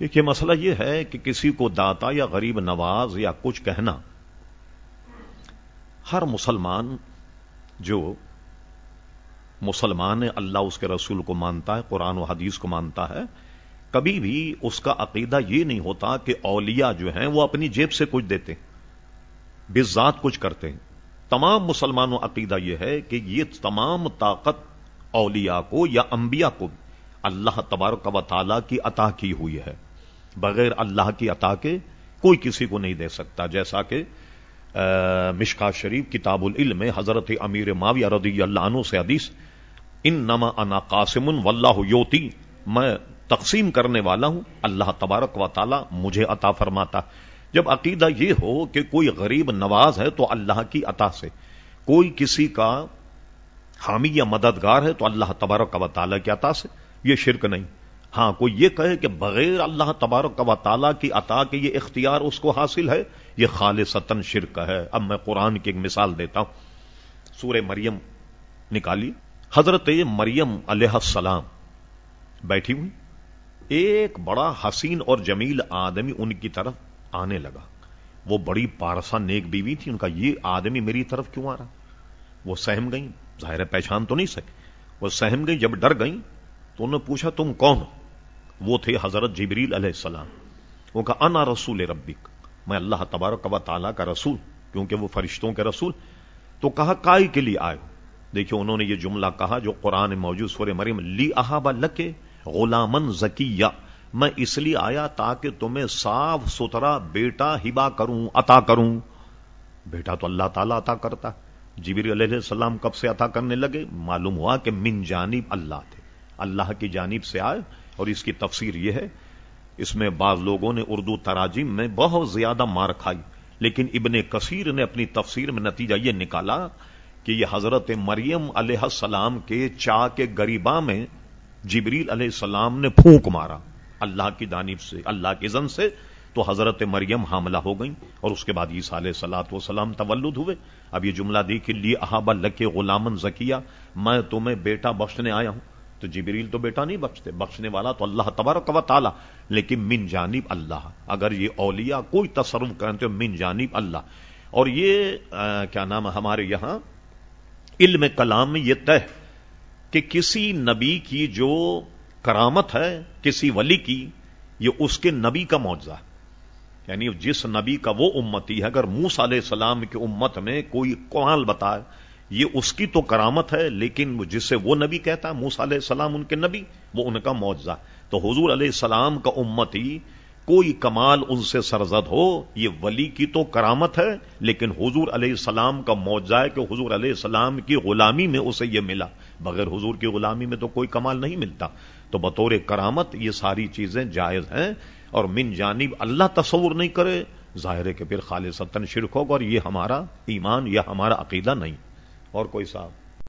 دیکھیے مسئلہ یہ ہے کہ کسی کو داتا یا غریب نواز یا کچھ کہنا، ہر مسلمان جو مسلمان اللہ اس کے رسول کو مانتا ہے، قرآن و حدیث کو مانتا ہے، کبھی بھی اس کا عقیدہ یہ نہیں ہوتا کہ اولیاء جو ہیں وہ اپنی جیب سے کچھ دیتے بذات کچھ کرتے ہیں۔ تمام مسلمانوں عقیدہ یہ ہے کہ یہ تمام طاقت اولیاء کو یا انبیاء کو اللہ تبارک و تعالی کی عطا کی ہوئی ہے۔ بغیر اللہ کی عطا کے کوئی کسی کو نہیں دے سکتا، جیسا کہ مشکا شریف کتاب العلم حضرت امیر معاویہ رضی اللہ عنہ سے حدیث ان نما انا قاسم واللہ یوتی، میں تقسیم کرنے والا ہوں، اللہ تبارک و تعالی مجھے عطا فرماتا۔ جب عقیدہ یہ ہو کہ کوئی غریب نواز ہے تو اللہ کی عطا سے، کوئی کسی کا حامی یا مددگار ہے تو اللہ تبارک و تعالی کی عطا سے۔ یہ شرک نہیں۔ ہاں کوئی یہ کہے کہ بغیر اللہ تبارک و تعالیٰ کی عطا کے یہ اختیار اس کو حاصل ہے، یہ خالصتاً شرک ہے۔ اب میں قرآن کی ایک مثال دیتا ہوں۔ سورہ مریم نکالی۔ حضرت مریم علیہ السلام بیٹھی ہوئی۔ ایک بڑا حسین اور جمیل آدمی ان کی طرف آنے لگا۔ وہ بڑی پارسا نیک بیوی تھی۔ ان کا یہ آدمی میری طرف کیوں آ رہا؟ وہ سہم گئی ظاہر پہچان تو نہیں سکے۔ وہ سہم گئی جب ڈر گئی تو انہوں نے پوچھا، تم کون وہ تھے حضرت جبریل علیہ السلام۔ وہ کہا، انا رسول ربک۔ میں اللہ تبارک و تعالیٰ کا رسول کیونکہ وہ فرشتوں کے رسول۔ تو کہا، کائی کے لیے آئے دیکھیے، انہوں نے یہ جملہ کہا جو قرآن موجود سور مریم، لی احابا لکے غلامن زکیہ۔ میں اس لیے آیا تاکہ تمہیں صاف ستھرا بیٹا ہبا کروں، عطا کروں۔ بیٹا تو اللہ تعالیٰ عطا کرتا۔ جبری علیہ السلام کب سے عطا کرنے لگے؟ معلوم ہوا کہ من جانب اللہ تھے۔ اللہ کی جانب سے آئے اور اس کی تفسیر یہ ہے، اس میں بعض لوگوں نے اردو تراجم میں بہت زیادہ مار کھائی، لیکن ابن کثیر نے اپنی تفسیر میں نتیجہ یہ نکالا کہ یہ حضرت مریم علیہ السلام کے چا کے گریباں میں جبریل علیہ السلام نے پھونک مارا۔ اللہ کی جانب سے، اللہ کی زن سے تو حضرت مریم حاملہ ہو گئی اور اس کے بعد یہ سال سلاد و سلام تولد ہوئے۔ اب یہ جملہ دی کہ لیے احابا لکے غلامن زکیہ، میں تمہیں بیٹا بخشنے آیا ہوں۔ تو جبریل تو بیٹا نہیں بخشتے، بخشنے والا تو اللہ تبارک و تعالی، لیکن من جانب اللہ۔ اگر یہ اولیاء کوئی تصرف کریں تو من جانب اللہ۔ اور یہ کیا نام ہمارے یہاں؟ علم کلام میں یہ طے کہ کسی نبی کی جو کرامت ہے، کسی ولی کی، یہ اس کے نبی کا معاوضہ یعنی جس نبی کا وہ امتی ہے، اگر موس علیہ السلام کی امت میں کوئی قوال بتائے یہ اس کی تو کرامت ہے، لیکن جس سے وہ نبی کہتا ہے موس علیہ السلام ان کے نبی، وہ ان کا معاوضہ تو حضور علیہ السلام کا امتی کوئی کمال ان سے سرزد ہو، یہ ولی کی تو کرامت ہے، لیکن حضور علیہ السلام کا معاوضہ ہے کہ حضور علیہ السلام کی غلامی میں اسے یہ ملا۔ بغیر حضور کی غلامی میں تو کوئی کمال نہیں ملتا۔ تو بطور کرامت یہ ساری چیزیں جائز ہیں اور من جانب اللہ تصور نہیں کرے، ظاہر ہے کہ پھر خالص شرک ہوگا اور یہ ہمارا ایمان یا ہمارا عقیدہ نہیں۔ اور کوئی صاحب